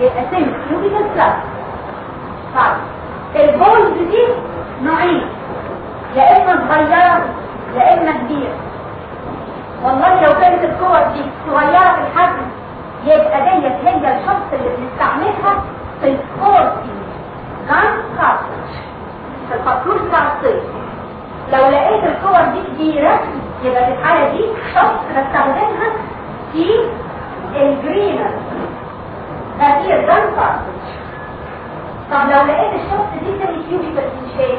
يبقى سن كيوبيكال سلاس طيب البولز دي نوعين يا اما صغيره يا اما كبيره والله لو كانت الكور دي صغيره في الحجم يبقى ديت هي الشخص اللي بنستعملها في الكورسي جان كارتج في الخطوط بتاع لو لقيت الكور دي كبيره يبقى في الحاله دي شخص بستخدمها في الجرينر غير جان كارتج طب لو لقيت الشخص دي سيمي كيوبيكال شيب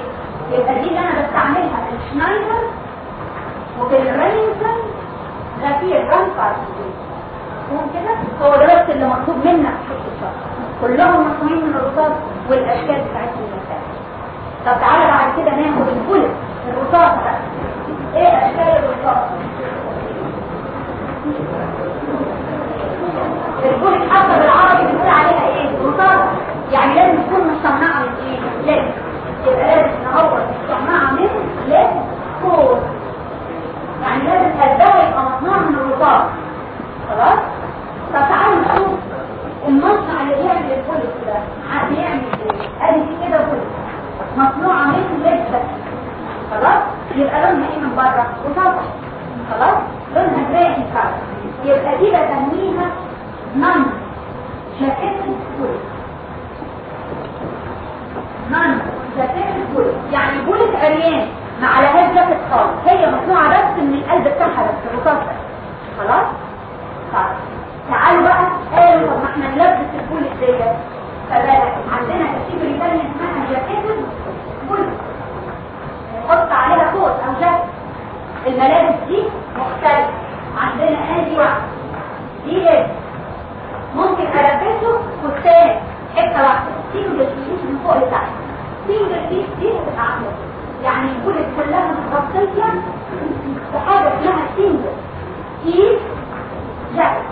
يبقى دي اللي أنا بستعملها في الشنايدر وفي الرينسون غفير جان كارتج كده هو ده بس اللي مطلوب منك في الشخص كلهم مصنوعين من الرصاص والاشكال بتاعتهم طب تعالى بعد كده ناخد البولت الرصاص بقى إيه اشكال الرصاص البولت حتى بالعربي يعني لازم تكون مصنعة من إيه؟ لازم. يبقى لازم نهور مصنعة من لازم كور يعني لازم قلبها يبقى مصنوع من الرصاص خلاص؟ طب تعالوا نشوف المصنع اللي بيعمل البوليس ده. بيعمل إيه؟ أدي كده بوليس مصنوعة من لبسه خلاص؟ يبقى لونها إيه من بره؟ وطبع خلاص؟ لونها جراي كده يبقى دي بسميها نان جاكيت بوليس نان جاكيت بوليس يعني بوليس عريان ما عليهاش جاكيت خالص. هي مصنوعة بس من القلب بتاعها بس الرصاص خلاص؟ طيب. تعالوا بقى. قالوا طب ما إحنا نلبس البول إزاي فبالك عندنا category ثانية اسمها jacketed bullet نحط عليها coat أو جاكيت الملابس دي مختلفة. عندنا ادي واحدة دي لبس ممكن ألبسه فستان. حتة واحدة. piece من فوق لتحت. piece دي عامله يعني ال bullet كلها متغطيه بحاجه اسمها single piece جاكيت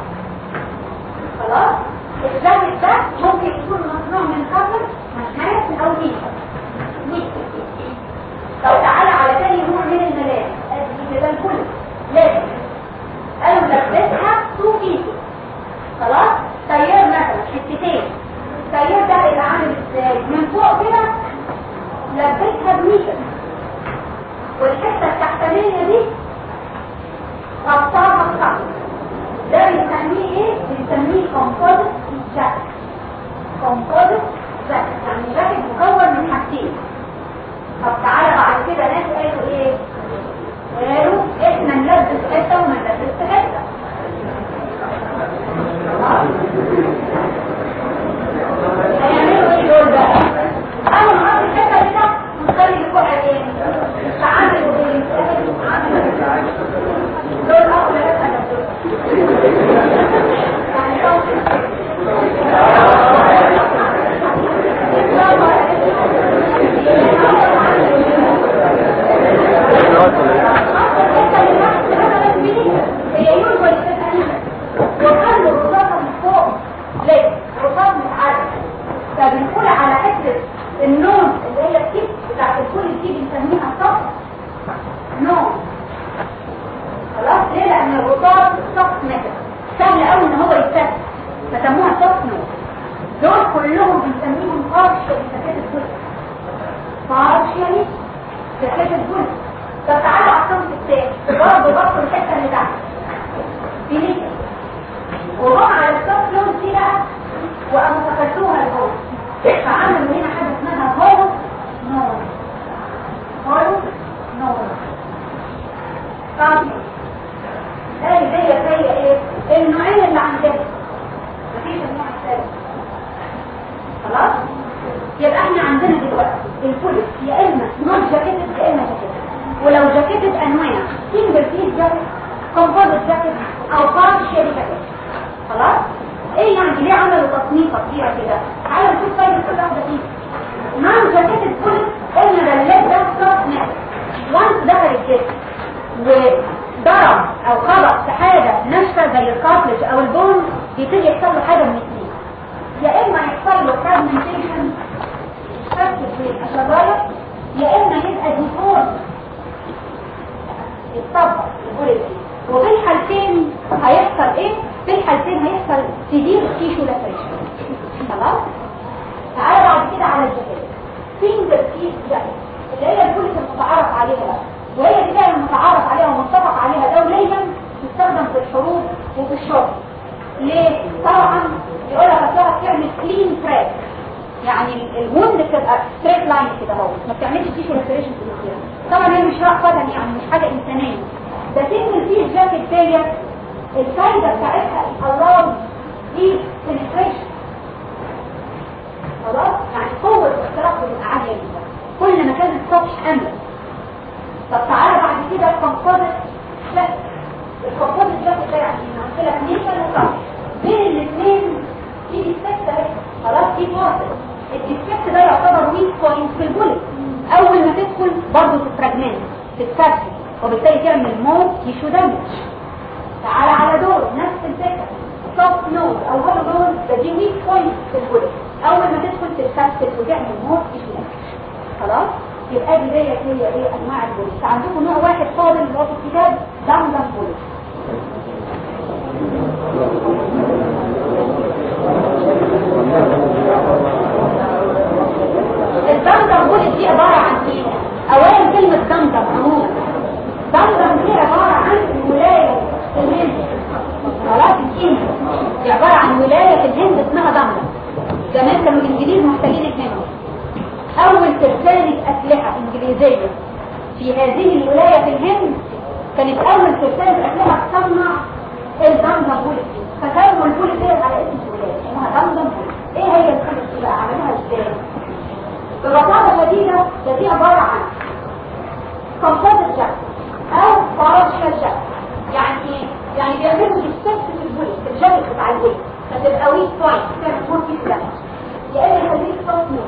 خلاص؟ الجاكيت ده ممكن يكون مصنوع من كفر مشمات أو نيشة لو تعالى على تاني نوع من الملابس ادي كده الكل لازم قالوا لبسها تو بيسو خلاص تيار مثلا حتتين التيار ده هيبقى عامل إزاي من فوق كده بنيشة والحتة التحتانيه دي؟ غطاها بصعب ده بنسميه إيه؟ بنسميه كومبوزيت جاكيت كومبوزيت تتكسر وبالتالي تعمل more tissue damage تعالى على دور نفس الفكرة. soft nose أو hollow nose ده دي weak point في ال bullet أول ما تدخل تتكسر وتعمل more tissue damage خلاص؟ يبقى دي ديت هي إيه؟ أنواع ال bullet عندكم نوع واحد فاضل اللي هو في الكتاب؟ dumdum bullet ال dumdum bullet دي عبارة عن إيه؟ اولا كلمة dumdum عموما دمدم دي عبارة عن ولاية في الهند. خلاص الهند عبارة عن ولاية في الهند اسمها دمدم زمان كانوا الإنجليز محتاجين الهند أول ترسانة أسلحة إنجليزية في هذه الولاية في الهند كانت أول ترسانة أسلحة تصنع ال dumdum bullet فكانوا ال bullet ديت على اسم الولاية. اسمها دمدم إيه هي دي بقى عملوها إزاي؟ ببساطة شديدة ده دي عبارة عن كمبوزيت جاك أو باراشيال جاك يعني؟ يعني بيعملوا ديستكت في البوليت في الجاكيت بتاع البوليت فتبقى ويك بوينت تعمل في فلاش يا اما يخليك صوت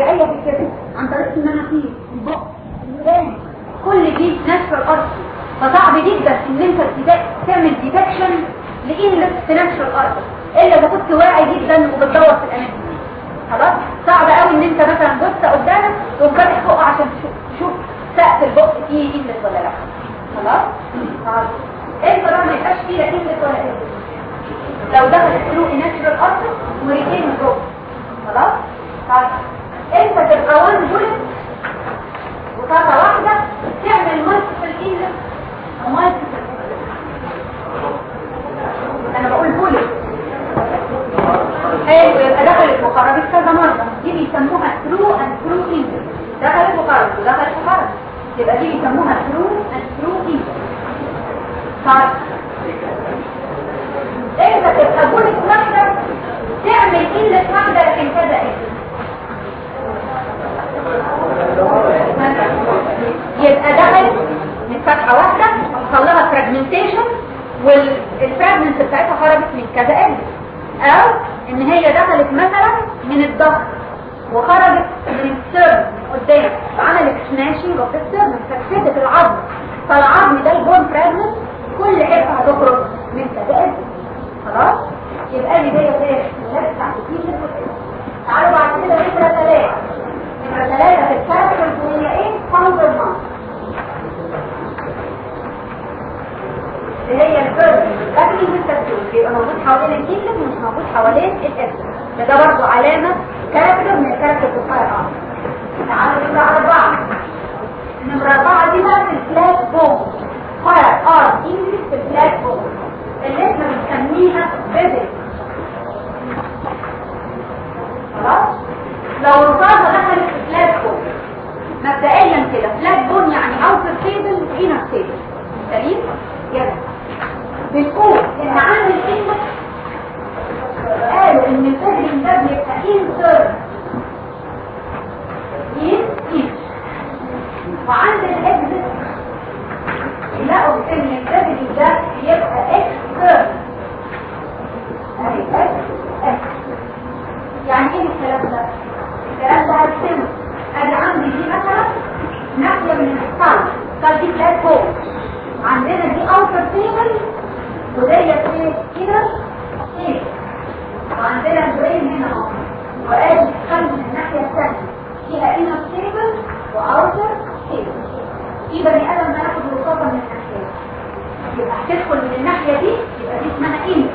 فتحه طبيعيه في الكبد عن طريق فيه البق. الودان كل دي natural orifice فصعب جدا إن أنت تعمل detection ل inlet في natural orifice إلا إذا كنت واعي جدا وبتدور في الأماكن دي. خلاص؟ صعب قوي إن أنت مثلا بص قدامك تقوم فاتح فوق عشان تشوف تشوف سقف البق فيه inlet ولا لا. خلاص؟ طيب. إنت بقى ما يبقاش فيه لا inlet ولا inlet لو دخلت through natural orifice وريتين بروب خلاص؟ طيب. انت تبقى وان بولت وطاقة واحدة تعمل مالتيبل ايزن ومالتيبل أنا بقول بولت حلو يبقى دخلت وخرجت كذا مرة. دي بيسموها ثرو اند ثرو ايزن دخلت وخرجت ودخلت وخرجت يبقى دي بيسموها ثرو اند ثرو ايزن طيب. انت تبقى بولت واحدة تعمل قله واحدة لكن كذا إيه يبقى دخل من فتحة واحدة. حصل لها فراجمنتيشن والفراجمنت بتاعتها خرجت من كذا قلب أو إن هي دخلت مثلا من الظهر. وخرجت من السيرن قدام. عملت سماشنج اوف السيرن فكسدت العظم. فالعظم ده البون فراجمنت كل حتة هتخرج من كذا قلب خلاص؟ يبقى لي دي إيه الناس بتاعت الكيس تعالوا بعد كده نمرة ثلاثة نمرة ثلاثة في الكاركترز وهي إيه؟ فاوندر مارك اللي هي الفيرب لكن التسليم بيبقى موجود حوالين الكيسة ومش موجود حوالين الاسم. ده برضه علامة كاركتر من الكاركتر الفاير ارم تعالوا نمرة أربعة نمرة أربعة دي بقى في الفلات بوم فاير ارم انجلش في الفلات بوم اللي إحنا بنسميها بيزل خلاص لو رفاضة دخلت في فلات بون مبدئيا كده فلات بون يعني اوتر تيبل وانر تيبل سليم يلا بنقول ان عند الكلمة قالوا ان الفهم ده بيبقى انسر ان ان وعند الاكزت لقوا ان الفهم ده بيبقى اكستر يعني إيه الكلام ده الكلام ده هتسمه ادي عندي دي مثلا ناحيه من السكال السكال دي فلات فوق عندنا دي اوتر تيبل وديت إيه كده إيه وعندنا البرين هنا اهو وادي السكال من الناحيه الثانية فيها انر تيبل واوتر تيبل في بني آدم الوساطه من الناحيه يبقى هتدخل من الناحية دي يبقى دي اسمها انر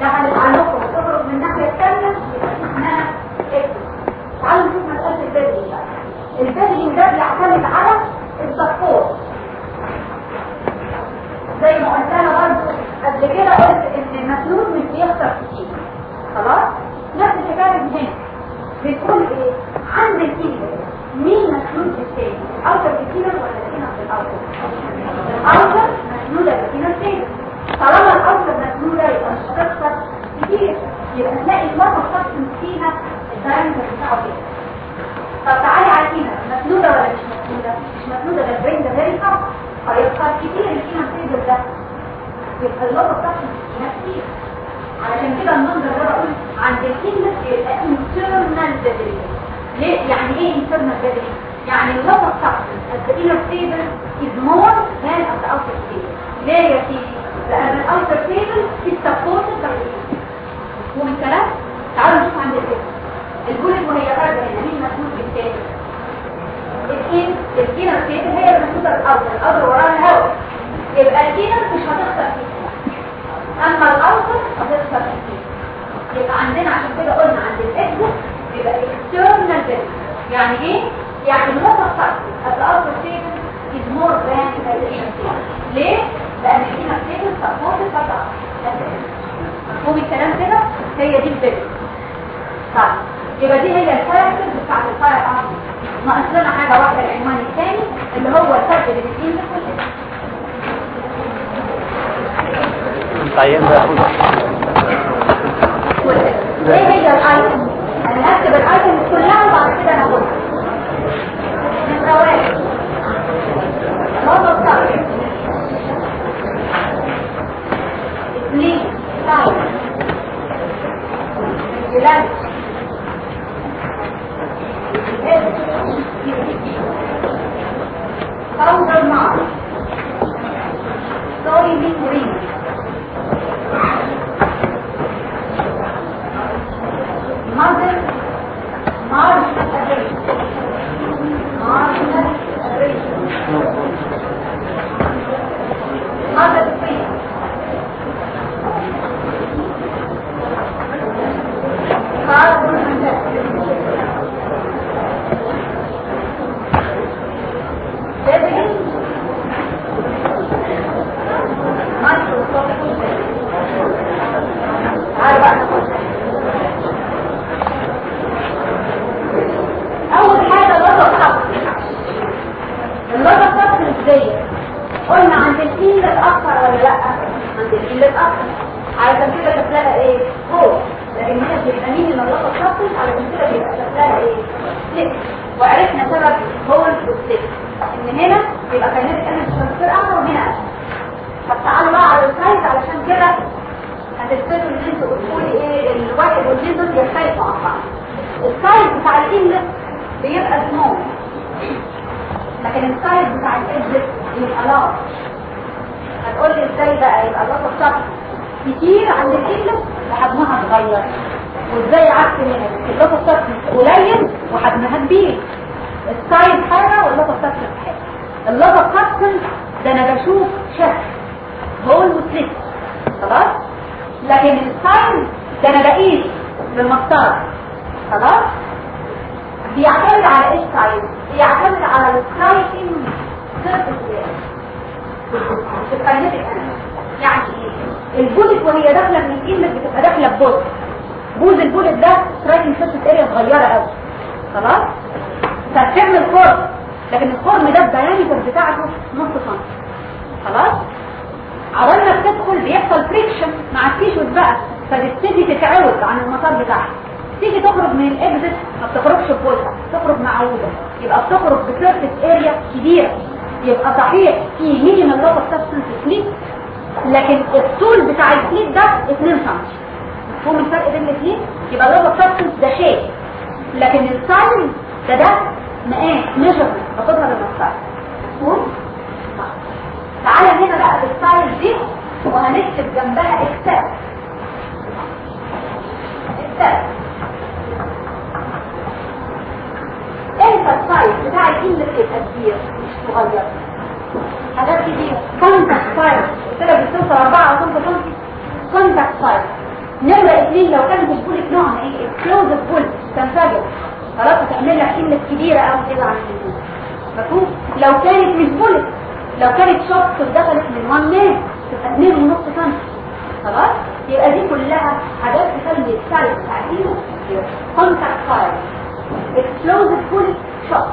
دخلت عليكم وتخرج من الناحية الثانية يبقى اسمها إكس تعالوا نشوف مسألة البدلين بقى. البدلين ده بيعتمد على السبورت. زي ما قلت أنا برضه قبل كده قلت إن المسلول مش بيخسر كتير خلاص؟ نفس الحكاية هنا. بتقول إيه؟ عند الكيلو مين مسلول بالتاني أوتر بالكيلو ولا الكيلو بالاوتر الأوتر؟ مسلوله بالكيلو التاني طالما الأوتر مسلوله يبقى مش هتخسر كتير يبقى تلاقي المرة تقسم فيها الدايمتر بتاعه كده طب تعالي على الكينا مسنودة ولا مش مسنودة؟ مش مسنودة ده البرين ده فيري صعب فيبقى كتير الكينا بتقدر ده يبقى اللغة فيها كتير علشان كده المنظر ده بقول عند الكينا يبقى internal بدري ليه؟ يعني إيه internal بدري؟ يعني اللغة بتاعته at the inner table is more than at the outer table. ليه يا سيدي؟ لأن الأوتر تيبل is supported by the ومن كلام تعالوا نشوف عند الكلمة ال bullet وهي خارجة هنا مين مسؤول بالتاني؟ ال inner ال inner table هي المسؤولة ال outer ال outer وراها الهواء يبقى ال inner مش هتخسر فيه. أما ال outer هتخسر فيه. يبقى عندنا عشان كده قلنا عند ال exit يعني إيه؟ يعني النقطة بتاعتي ال outer table is more than the table ليه؟ لأن ال inner table supported by the outer مفهوم الكلام كده؟ هي دي البدل طيب. يبقى دي هي ال character بتاعت ال firearm ناقص لنا حاجة واحدة العنوان الثاني اللي هو الفرق بين ال inlet طيب. إيه هي ال item هكتب ال item كلها وبعد كده ناخدها. green. ال diameter بتاعته نص سم خلاص؟ عقبال ما بتدخل بيحصل friction مع ال tissues بقى فبتبتدي تتعوج عن المسار بتاعها. تيجي تخرج من ال exit ما بتخرجش بوزها تخرج معوجه يبقى بتخرج ب surface area كبيرة. يبقى صحيح في minimal loss of substance slit لكن الطول بتاع ال slit ده 2 سم مفهوم الفرق بين الاثنين يبقى ال loss of substance ده شيء. لكن ال size ده ده مقاس measurement باخدها مفهوم تعالى هنا بقى بال size دي وهنكتب جنبها اكسل اكسل إمتى ال size بتاع ال inlet يبقى كبير مش صغير. حاجات كتير. contact firing قلت لك بتوصل 4 أو 5 سم contact firing نمرة اثنين لو كانت ال bullet نوعها إيه؟ explosive bullet تنفجر. خلاص هتعمل لك inlet كبيرة أو كده عن الجنود مفهوم؟ لو كانت مش bullet لو كانت shot ودخلت من 1 مان تبقى 2 ونص سم خلاص؟ يبقى دي كلها حاجات تخلي ال inlet كبير contact firing explosive bullet shot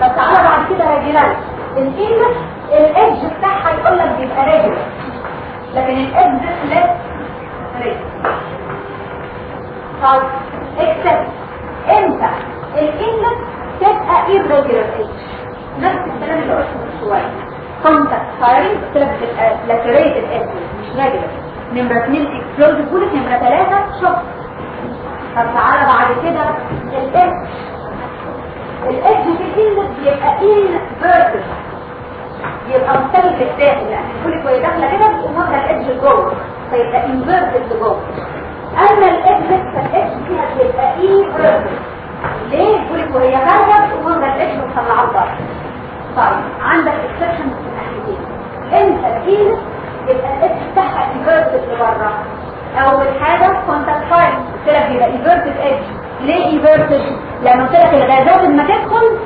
طب تعالى بعد كده يا جلال ال inlet ال edge بتاعها يقول لك بيبقى regular لكن ال edge لا. regular طب اكسب إمتى ال inlet تبقى irregular edge نفس الكلام اللي قلته من شوية. contact firing بتبقى lacerated edge مش regular نمرة 2 explosive bullet نمرة 3 shot طب تعالى بعد كده ال edge ال edge في ال inlet بيبقى inverted يبقى مختلف الداخل يعني. الكوليك وهي داخلة كده بتقوم واخده الايدج لجوه فيبقى انفيرتد لجوه اما الاكزت فالاكس فيها بتبقى ايفيرتد ليه الكوليك وهي بتقوم واخده الايدج ومطلعاه لبره طيب عندك اكسبشن في الناحيتين انت الكيلو يبقى الايدج بتاعها انفيرتد لبرة. اول حاجة كونتاكت فايل قلت لك يبقى انفيرتد ايدج ليه انفيرتد لما قلت لك الغازات لما تدخل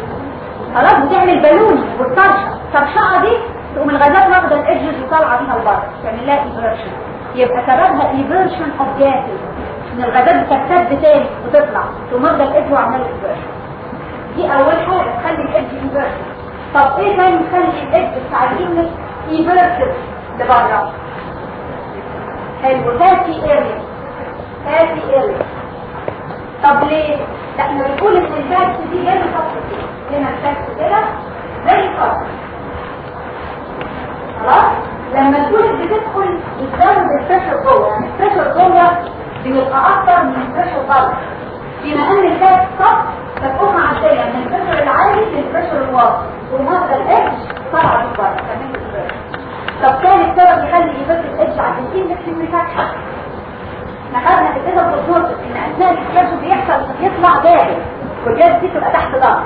خلاص بتعمل balloon والطرشة. الطرشقه دي تقوم الغازات واخدة ال edges وطالعه بيها لبره تعمل لها eversion يبقى سببها eversion of gases إن الغازات بترتد تاني وتطلع تقوم واخده ال edge وعملها eversion دي أول حاجة تخلي ال edge eversion طب إيه تاني يخلي ال edge بتاع eversion لبره حلو. fatty area fatty area طب ليه؟ لأنه بيقول إن الباكس دي جاي خط كده هنا الباكس كده زي خط خلاص؟ لما الكولت بتدخل بتزود البريشر جوه يعني البريشر جوه بيبقى أكتر من البريشر بره بما إن الباكس خط فتقوم معديه من البريشر العالي للبريشر الواطي. وهذا الايدج طالع بره طب ثالث سبب يخلي يبقى الايدج عند الاندكس المفتاح إحنا خدنا كده بالظبط إن اثناء الاكسبشن بيحصل يطلع داخل والجاز دي تبقى تحت ضغط.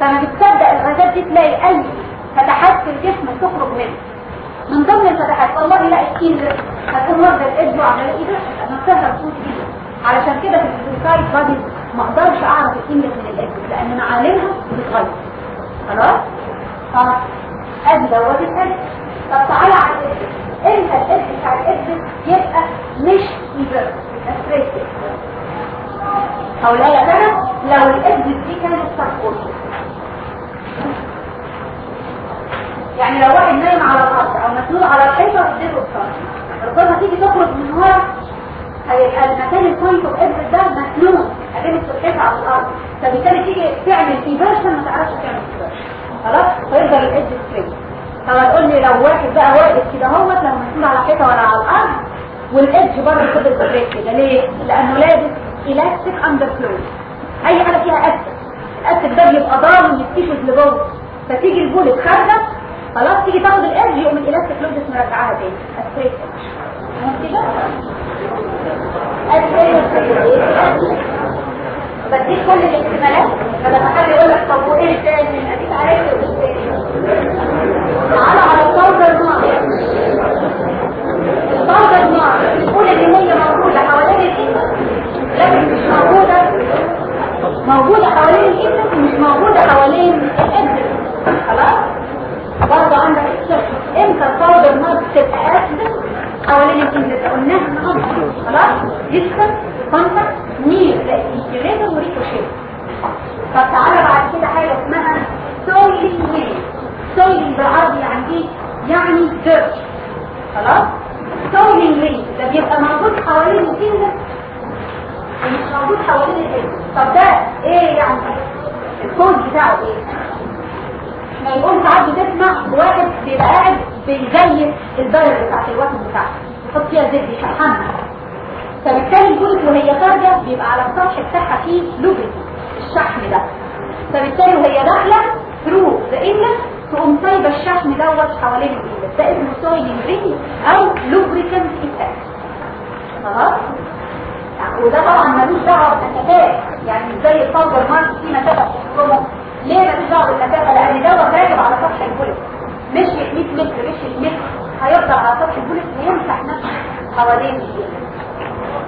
فما بتصدق الغازات دي تلاقي اي فتحات في الجسم تخرج منه. من ضمن الفتحات والله لا السكين هتكون الايدج وعماله ايده أنا سهله بصوت جدا علشان كده في السوسايد بادي ما أقدرش أعرف الكيمياء من الايدج لأن معالمها بتتغير. خلاص؟ طب أدي دوت الايدج طب تعالى على الايدج إمتى الايدج بتاع الايدج يبقى مش ايفر أو لا يا لو الاكزت دي كانت سبورت يعني لو واحد نايم على الأرض أو مسنود على الحيطة ويديله الصار الصار هتيجي تخرج من ورا هيبقى المكان البوينت اوف اكزيت ده مسنود اجانب الحيطه على الأرض. فبالتالي تيجي تعمل ايفرشن ما تعرفش تعمل ايفرشن خلاص؟ فيفضل ال edge straight طب لي لو واحد بقى واقف كده أهوت لو مسنود على الحيطة ولا على الأرض وال edge بره كده straight كده. ليه؟ لأنه لابس elastic underclothes أي حاجة فيها elastic ال elastic ده بيبقى ضامن ال tissues لجوه. فتيجي ال bullet خارجه خلاص تيجي تاخد الارج يقوم ال elastic clothes مرجعها تاني. straight كده بديك كل الاحتمالات. فلما حد يقول لك طب وإيه الثاني اديك عرفت تعالى على الباودر نار الباودر نار تقول ان هي موجودة حوالين الكيس لكن مش موجودة. موجودة حوالين الكيس مش موجودة حوالين الادرس خلاص؟ برضه عندك الشرط إمتى الباودر نار تبقى اسد حوالين الكيس قلناها النهارده خلاص؟ يسكت كونتاكت نير لانتجريتور وريكوشيت طب تعالى بعد كده حاجة اسمها سويلينج ويل سويلينج بالعربي يعني إيه؟ يعني ديرت خلاص؟ سويلينج ويل ده بيبقى موجود حوالين الكيس مش موجود حوالين الكيس طب ده إيه يعني؟ الكود بتاعه إيه؟ يقوم ساعات بتسمع واحد بيبقى قاعد بيزيت الدايرة بتاعت الوزن بتاعته يحط فيها زيت يشحنها فبالتالي الجلد وهي خارجة بيبقى على السطح بتاعها فيه لوبريكي الشحم ده. فبالتالي وهي داخلة ثرو ذا انلت تقوم سايبة الشحم دوت حوالين الانلت ده اسمه سويلنج رينج أو لوبريكانت إفكت. خلاص؟ وده طبعا ملوش دعوة بالنكهات يعني زي الفايبر مارك في بتحكمه ليه ملوش دعوه بالنكهه لأن دوت راكب على سطح الجلد مشي 100 متر مشي متر. هيفضل على سطح الجلد ويمسح نفسه حوالين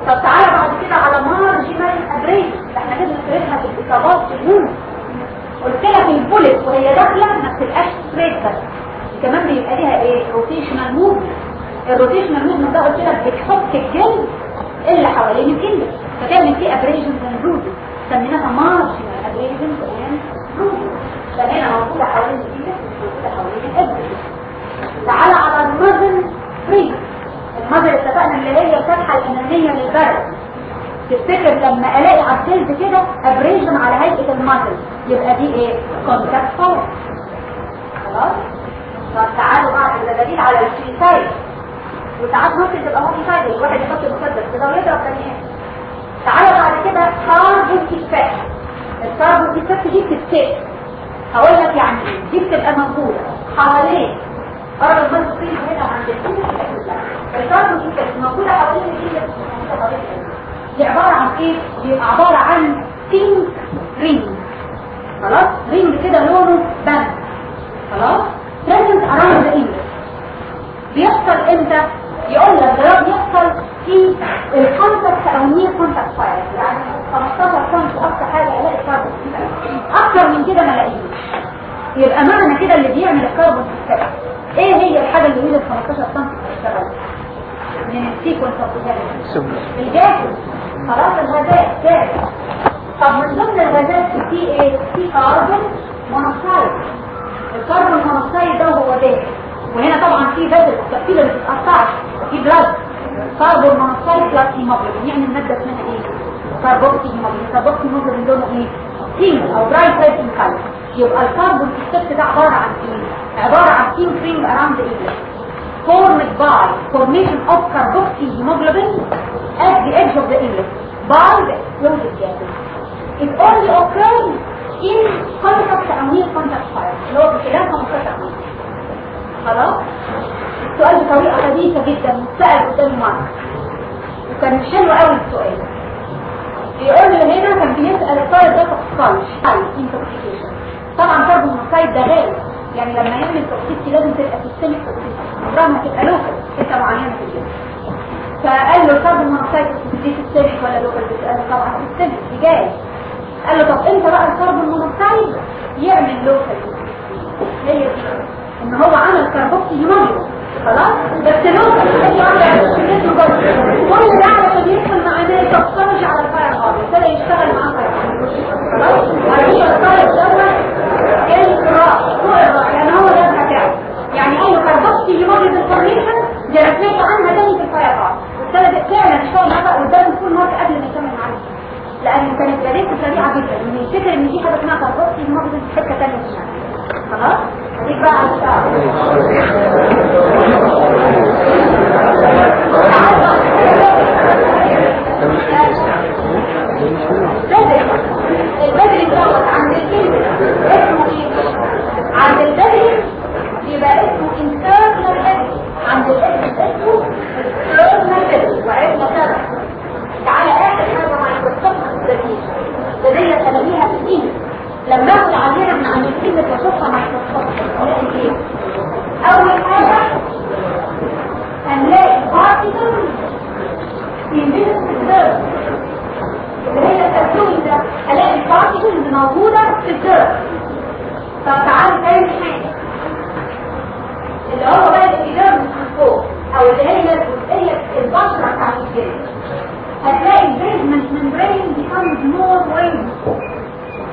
طب تعالى بعد كده على مارجنال ابريد إحنا كده بنفرقها في الاصابات الهون قلت لك البوليت وهي داخلة ما بتبقاش ستريت بس. كمان بيبقى ليها إيه؟ روتيشنال موفمنت الروتيشنال موفمنت ده قلت لك بتحط الجلد اللي حوالين الجلد. فتعمل فيه ابريجنز اند سميناها مارجنال ابريجنز روزز فهنا موجودة حوالين الابريج تعالى على المازن فريز المذر اتفقنا اللي هي الفتحة الأمامية للبرد تفتكر لما ألاقي على السيلز كده ابريجن على هيئة المذر يبقى دي إيه؟ كونتاكت فور خلاص؟ طب تعالوا بعد ده دليل على السويسايد وساعات ممكن تبقى هوميسايد الواحد يحط المسدس كده ويضرب تاني. تعالوا بعد كده كاربون افكت الكاربون افكت دي بتتسك هقول لك يعني إيه؟ دي بتبقى موجوده حوالين أرض المنطقين هنا عند الكاربون افكت موجودة حوالين الجيل دي عبارة عن إيه؟ دي عبارة عن بينك رينج خلاص؟ رينج كده لونه بنك خلاص؟ present around the inlet بيحصل إمتى؟ يقول لك ده بيحصل في ال contact أو near contact fire يعني 15 سم أكتر حاجة ألاقي كاربون أكتر من كده ما ألاقيش. يبقى معنى كده اللي بيعمل ال carbon effect إيه هي الحاجة اللي يوجد 15 سم تشتغل من ال sequence of ال gases خلاص الغازات. gases طب من ضمن الغازات في إيه؟ في carbon monoxide الكربون مونوكسيد ده هو ده. وهنا طبعا في فازل التقفيل اللي بتتقطعش في بلاد كربون مونوكسيد بلس هيموجلوبين يعني المادة اسمها إيه؟ كربوكسي هيموجلوبين كربوكسي هيموجلوبين لونه إيه؟ تين أو دراي سايد ان كلر يبقى الكربون ستيب ده عبارة عن إيه؟ عبارة عن تين رينج اراوند ذا formed by formation of carboxyhemoglobin at the edge of the inlet by the explosive gases. It only occurs in contact or near contact fire. اللي هو بخلاف 15 متر. خلاص؟ السؤال بطريقة حديثة جدا سأل قدام مارك وكان حلو قوي السؤال. بيقول له هنا كان بيسأل الطالب ده تفصلش هاي intoxication. طبعا كربون مونوكسيد ده غاز يعني لما يعمل توكسيسي لازم تبقى سيستميك توكسيسي عمرها ما تبقى لوكال حتة معينه في الجسم فقال له الكربون مونوكسيد دي سيستميك ولا لوكال قال له طبعا سيستميك دي جاي قال له طب إمتى بقى الكربون مونوكسيد يعمل لوكال هي دي. إن هو عمل كربوكسي هيموجلوبين خلاص؟ بس لوكال اي واحدة كل ده علشان يدخل مع ناس تفصلش على الفاير هارد ابتدى يشتغل معاه فاير خلاص؟ فوق الراء يعني هو ده مرة الفورميشن جرسناك عنها تاني في الفيضان والسبب فعلا الشغل نفق قدام كل مرة قبل ما يكمل معاك لأن كانت جريته سريعة جدا. من الفكر إن في حاجة اسمها تربطي المرة في حتة تانية. خلاص؟ بقى البدري دوت عند الكلمة اسمه إيه؟ عند البدري. يبقى اسمه internal بدري عند الاسم اسمه external بدري وعرفنا سبب تعالى اخر حاجة مع التصفح الذاتية لدي تلاقيها في الدين لما اخد عليها من عند الكلمة واشوفها مع إيه؟ أول حاجة هنلاقي particles in this observe اللي هي التكوين ده الاقي البارتيكلز موجودة في الدرس طب تعالوا حاجة اللي هو بقى الإدارة من فوق أو اللي هي الجزئية البشرة بتاعت الجلد هتلاقي البيزمنت ممبرين becomes more weight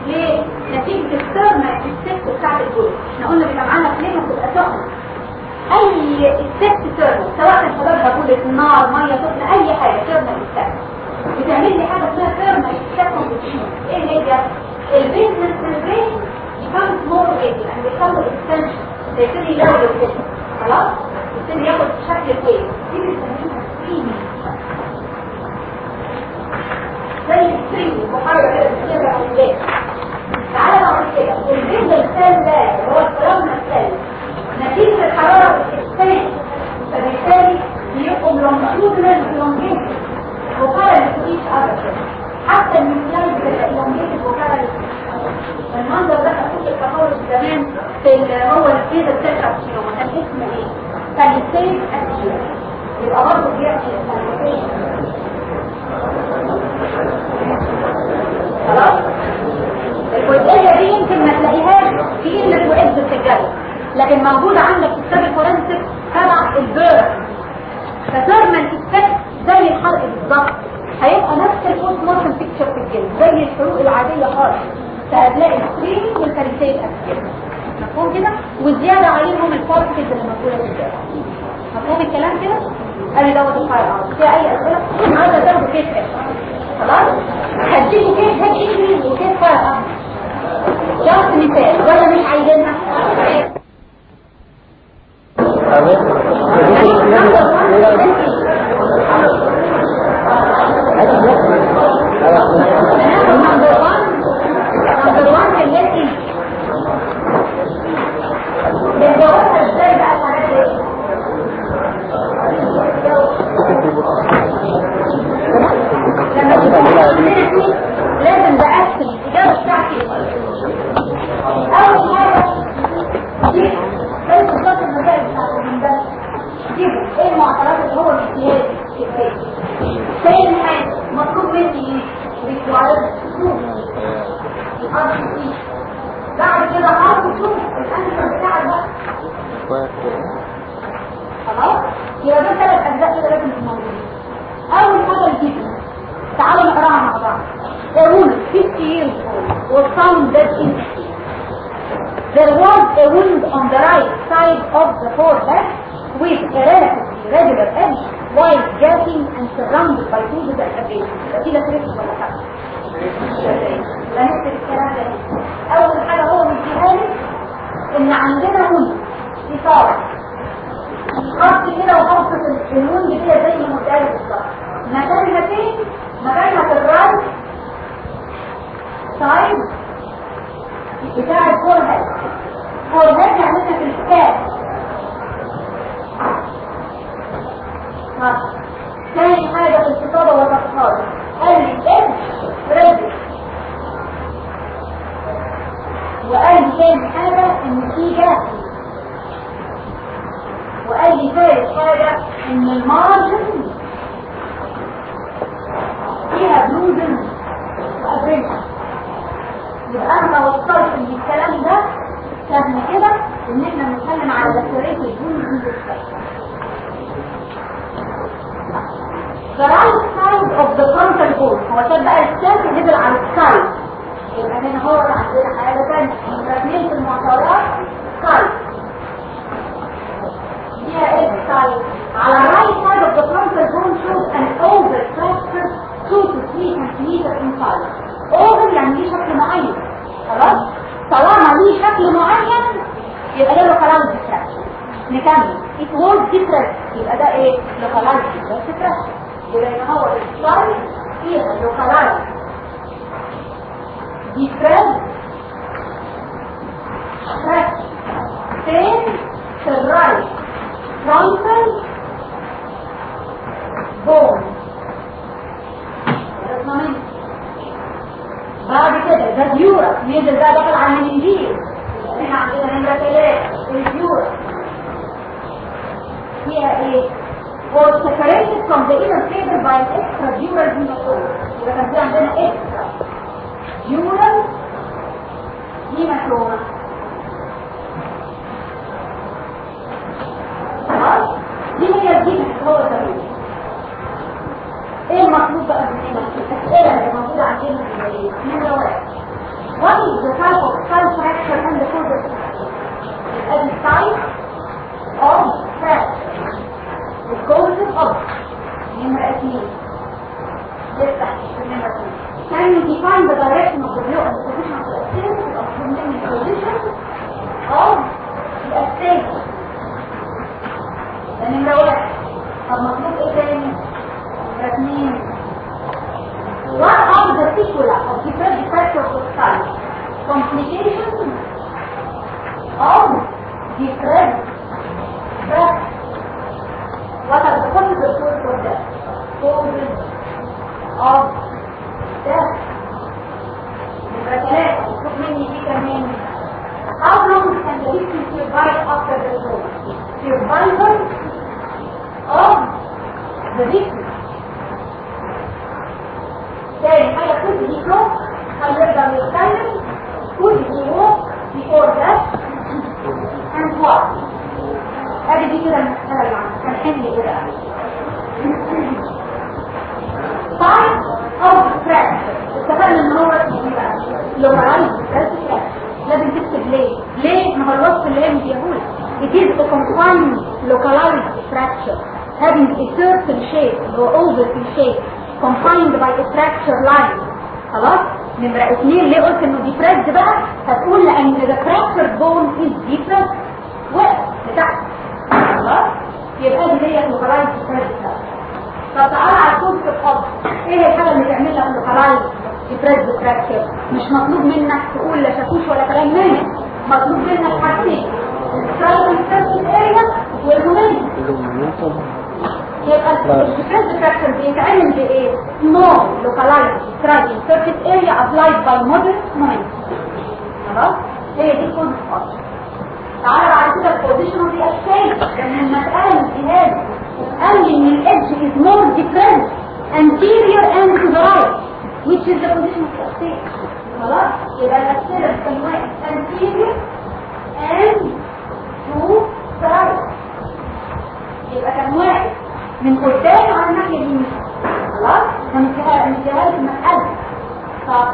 ليه؟ نتيجة الثيرمال الست بتاعت الجلد إحنا قلنا بيبقى معانا كلمة بتبقى سخنة أي الست ثيرمال سواء كان سببها بولة نار مية سخنة أي حاجة ثيرمال الست. بتعمل لي حاجة اسمها ثيرمال الست إيه هي؟ البيزمنت ممبرين becomes more weight يعني بيحصل extension. بيبتدي يلود كده خلاص؟ يبتدي ياخد شكل كويس دي بنسميها سكرينينج زي السكرينينج محرك كده على الجاي تعالى نقول كده. البيض السال ده اللي هو الكلام السال نتيجة الحرارة بتختلف فبالتالي بيبقوا لونجيتودنال لونجيتد وقال لكويش أبدا. حتى المثال بتبقى لونجيتد وقال المنظر ده كنت التطور زمان في هو الفيزا بتاعت كيلو كان اسمه إيه؟ السيف أكيد. يبقى برضه بيعمل السالفين خلاص؟ الجزئية دي يمكن ما تلاقيهاش في وعز في الجو لكن موجودة عندك في كتاب الفورنسيك تبع البيرد فترمن تتفك زي الحرق بالظبط هيبقى نفس البوست مورتم بيكتشر في الجلد زي الحروق العادية خالص. فهتلاقي السكرين والكاريسيت أكتر مفهوم كده والزيادة عليهم البارتكلز اللي موجوده في الجلد مفهوم الكلام كده؟ ادي دوت الفاير اوت في أي أسئلة؟ عايزه تاخدوا كيس خلاص؟ هديكوا كيس هيك انجليز وكيس فاير اوت جاست مثال ولا مش عايزينها؟ نمبر الستايل فيها لوكالايز ديفرنت stretch فين في الرايت فرونتال بون بعد كده ده ديورا نزل بقى دخل على المنجيل إحنا عندنا نمرة ثلاثة الديورا فيها إيه؟ Was separated from the inner fiber by an extra dural hematoma يبقى كان في عندنا extra dural hematoma؟ دي هي هو تمام إيه المطلوب بقى مننا؟ الاسئلة اللي موجودة عندنا في المدينة نمرة واحد of skull fracture and the cause of fracture? As a type of fracture. The of نمرة اثنين يفتح the the and the position of the assist of the main position of the assist? ده نمرة واحد طب مطلوب إيه تاني؟ نمرة اثنين What are the sequela of different fractures of skull? Complications of different fractures. What are the causes of cause of death? Causes of death. Number ثلاثة شوف مني دي كمان. How long can the victim survive after the trauma? Survival of the victim. تاني حاجة could he talk هل يقدر يتكلم could he walk before death and what ادي دي كده المسألة اللي عندنا هنحل كده Type of fracture اتفقنا ان هو اسمه بقى localized fracture لازم تكتب ليه ليه ما هو الوصف اللي هي مديهولك it is a confined localized fracture having a certain shape or oval shape confined by a fracture line خلاص نمرة اثنين ليه قلت انه depressed بقى هتقول لأن the fractured bone is depressed وقف لتحت خلاص يبقى دي هي localized fracture طب تعالى على الكود في الحب إيه الحاجة اللي تعملها localized depressed fracture مش مطلوب منك تقول لا شاكوش ولا كلام منك مطلوب منك حاجتين السايكل سيرفيس اريا والمومنت يبقى الديفرنس فراكشر بيتعمل بايه؟ small localized striking surface area applied by moderate moment خلاص؟ هي دي كود الفرق تعالى بعد كده البوزيشن ذا اسكيل لما المسألة الجهاز قال لي ان الادج is more different anterior and to the right which is the position of the escape خلاص؟ يبقى الاسئلة بتسموها anterior and to the يبقى كان واحد من قدام على الناحية اليمين. خلاص؟ ده من جهاز من جهاز المسألة طب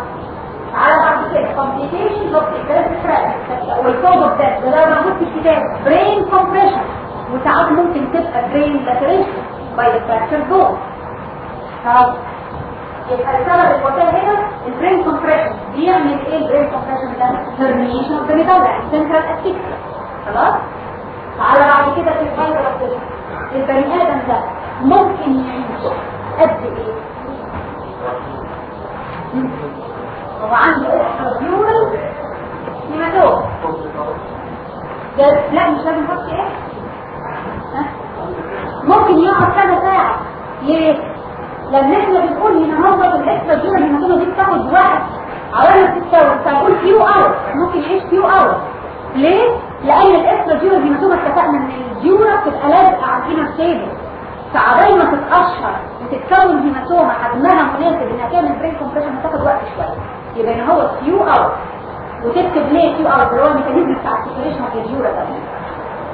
على complications of breast fracture والكوز اوف ده ده موجود في الكتاب. Brain compression. وساعات ممكن تبقى laceration by the fracture bone. خلاص يبقى السبب الوفاة هنا ال brain compression بيعمل إيه ال brain compression ده؟ herniation of the medulla central asphyxia خلاص؟ تعالى بعد كده في ال survival البني آدم ده ممكن يعيش قد إيه؟ هو عنده extradural hematoma مش لازم نحط إيه؟ ممكن يقعد كذا ساعة ليه؟ لما إحنا بنقول هنا هو ال extradural hematoma دي بتاخد وقت عوالي بتتكون فنقول few hours ممكن يعيش few hours ليه؟ لأن ال extradural hematoma اتفقنا إن ال dura بتبقى لازقة على ال inner table فعبال ما تتقشر وتتكون hematoma حجمها مناسب إنها تعمل brain compression هتاخد وقت شوية يبقى هو few hours وتكتب ليه few hours اللي هو ال mechanism بتاع ال separation of ال dura ده.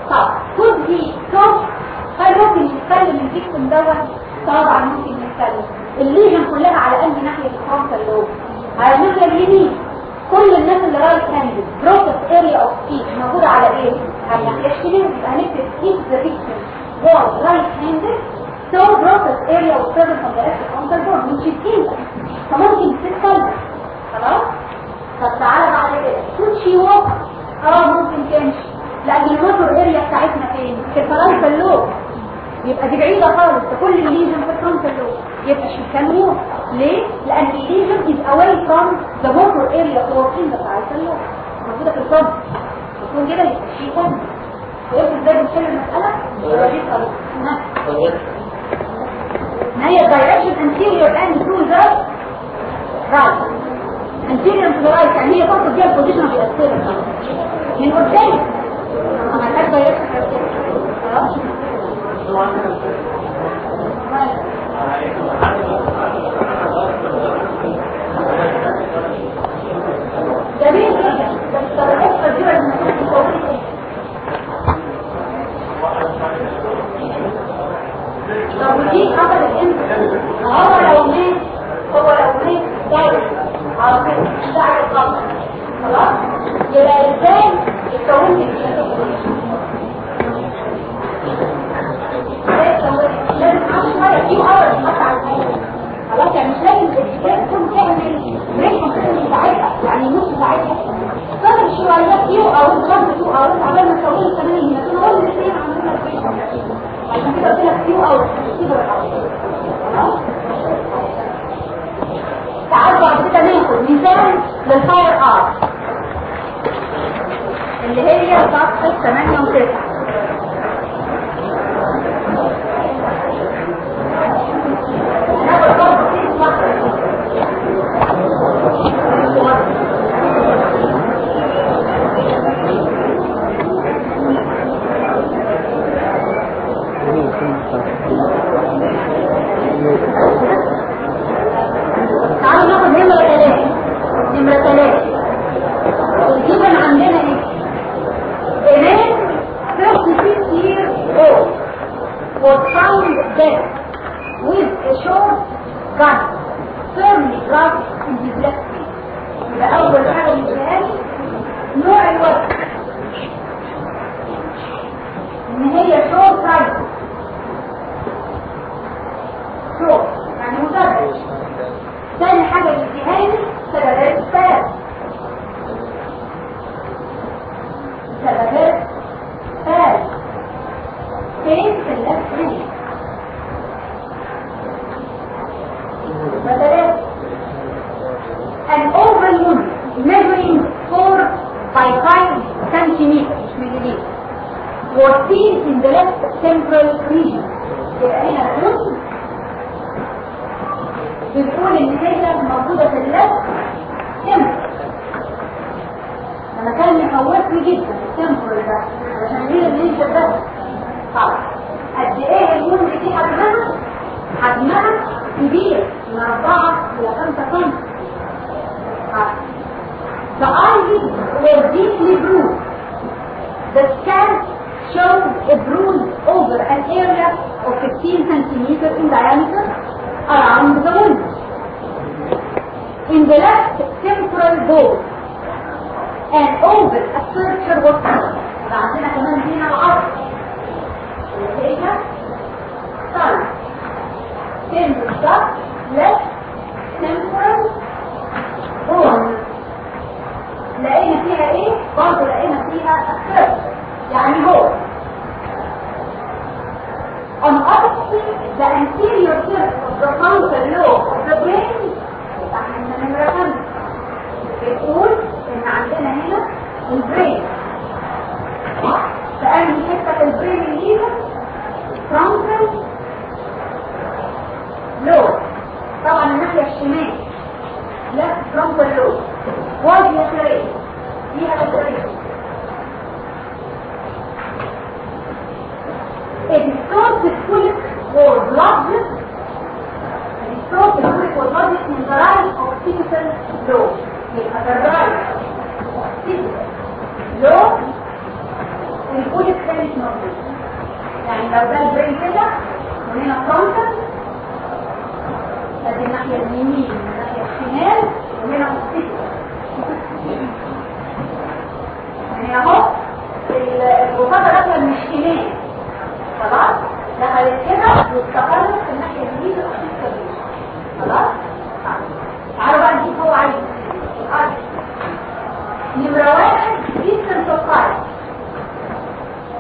طب خد دي توب ممكن يتكلم ال victim دوت؟ طبعا ممكن يتكلم. ال lesion كلها على أنهي ناحية ال frontal lobe على الناحية اليمين. كل الناس اللي right handed Broca's area of speech موجودة على إيه؟ على الناحيه الشمال يبقى هنكتب ايك ذا right handed so Broca's area was present on the left frontal bone which is killer فممكن تتكلم. خلاص؟ طب تعالى بعد كده. could she walk؟ آه ممكن تمشي لأن الموتور اريا بتاعتنا فين؟ في الفرنسا اللوب. يبقى دي بعيدة خالص. ده كل الليجن في الفرونتال لوب يبقى شي كان ليه؟ لأن الليجن from the motor area or in the parietal lobe موجودة في الفرونت يكون كده؟ يبقى شي كان وقلت إزاي بنشيل المسألة؟ ورجيت خلاص نعم ما هي direction anterior and to the right. The right يعني هي تقصد بيها البوزيشن في الأسفل من قدام ما محتاج direction خلاص جميل جدا بس كبيرة من طب ودي حصلت إمتى؟ هو لو مات هو لو مات داعي الغلط خلاص؟ يبقى إزاي يتكون لي لازم أول تحط على الحياة خلاص يعني مش لازم تكون تعمل بريك ممكن ساعتها يعني نص ساعتها فيه أو خمسة فيه أو عبال ما تسوي الثمانية لكن هو الاثنين عملنا عشان كده قلت لك أو كده خلاص تعالوا مثال لل fire arm اللي هي صفحة 8 و 9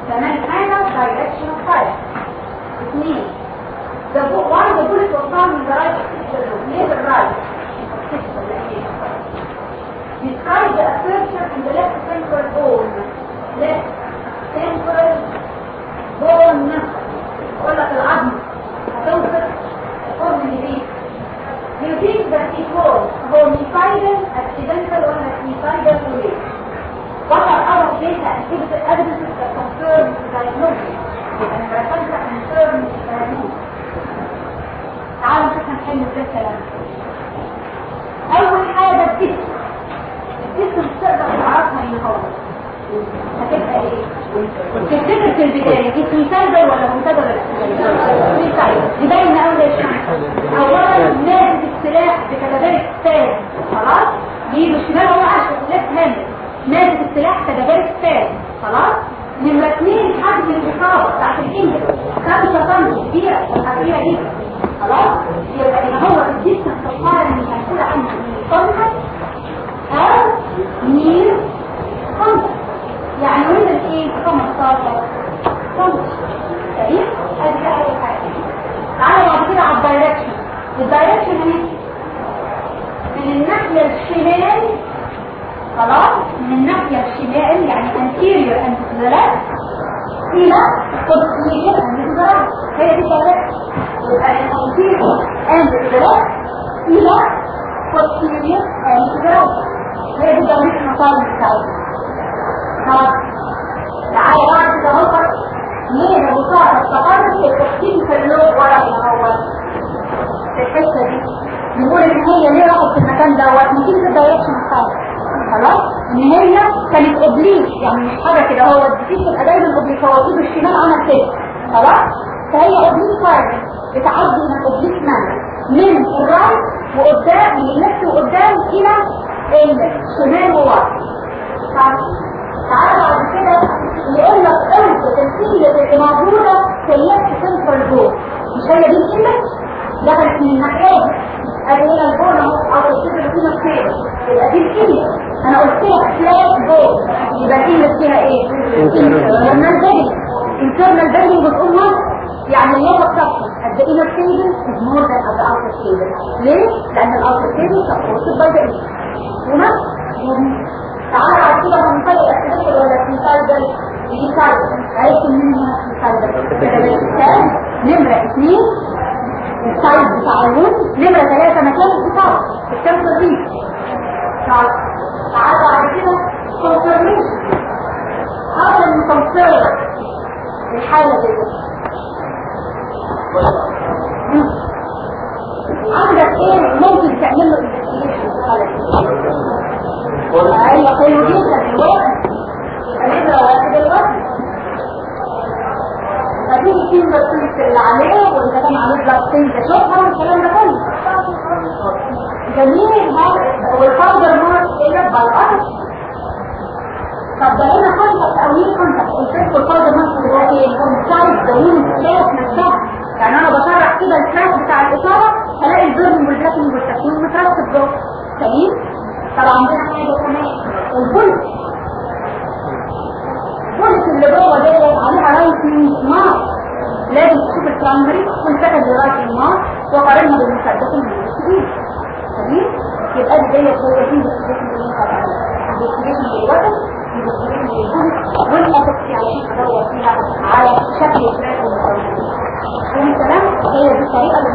distance of fire كمان حاجة direction of fire the bu- why the bullet was found in the right near the right describe the assertion in the left central bone left central bone يقول لك العظم هتوصل الفورم اللي فيه You think that it was homicidal, accidental, or homicidal way? تعالوا نشوف هنحل إزاي الكلام أول حاجة الجسم الجسم مش تقدر تعرفها إن هو هتبقى إيه؟ تفتكر في البداية دي مثال ولا مثال ولا مثال يبين أول الشمس أولا نازل السلاح بكتابات الثاني خلاص؟ دي بالشمال هو عشر ليفت هاند نازل السلاح كتابات الثاني خلاص؟ نمرة اثنين حجم الإصابة بتاعت الإنجل. خمسة طن كبيرة كبيرة جدا. خلاص؟ يبقى إن هو الجسم سبحانه من هنقول عنه صنعة أو مير خمسة يعني وين إيه 15 خمسة تمام؟ أدي اول حاجة. تعالوا بعد كده على الدايركشن. الدايركشن إيه؟ من الناحية الشمال خلاص من الناحية الشمال يعني anterior and the left إلى posterior and to the هي دي من anterior and the left إلى posterior and to the هي دي الدايركشن الطالب بتاعتنا خلاص تعالى بعد كده هو مين المصاحب التقرب في التحكيم في اللوب ورا هو في الحتة دي. نقول إن هي ليه راحت في المكان دوت نتيجه الدايركشن بتاعها خلاص إن هي كانت اوبليك يعني حاجة كده هو الديفيس تبقى دايما اوبليك هو ايده الشمال عمل كده خلاص؟ فهي اوبليك فاير بتعدي من الاوبليك مان من الرايت وقدام من اللفت وقدام إلى الشمال وورا تعالى بعد كده يقول لك قلت السيلة اللي موجودة سيئة سنترال جول مش هي دي الإيمج دخلت من الناحية أدي هنا الجول اهو أو اللي فينا كده يبقى دي الإيمج أنا قلت لها فلاش جول يبقى الإيمج فيها إيه؟ internal bedding internal bedding بتقول نص يعني اللغة بتاعتها inner table is more than at the outer table. ليه؟ الأوتر table supported by the inner ونفس تعالى على كده منطقة اكتبت ولا سيسايدل سيسايدل عرفت منها سيسايدل نمرة اثنين السايد بتاع اللون نمرة ثلاثة مكان الكتاب الكامسة دي تعالى. بعد كده. confirmation هذا المكمسر الحالة دي. عندك إيه ممكن تعمل له investigation في الحالة دي أيوه حلو جدا الوقت هنبقى واحد الوقت. هتيجي تشيل الفلوس اللي عليه وأنت كان عليك ضغطين تشوفها والكلام ده كله. جميل والفاوندر مارك إيه بالقطع طب ده هنا كونتاكت أو ليه كونتاكت الفيس والفاوندر مارك ده إيه؟ كونتاكت ده مين الشاف نفسها يعني أنا بشرح كده الشاف بتاع الاصابه هلاقي البرن والبلاكنج والتكوين مترتب جوه تمام طب عندنا حاجة كمان. ال bullet. ال bullet اللي جوه ديت عليها rifling mark لازم تشوف ال primary وال secondary rifling mark وقارنها بالمسدس المستفيد تمام يبقى دي ديت هو في investigation اللي انت هتعملها investigation للوزن investigation لل bullet والاساسي علشان أدور فيها على شكل الفراخ والمكونات والكلام هي دي الطريقة اللي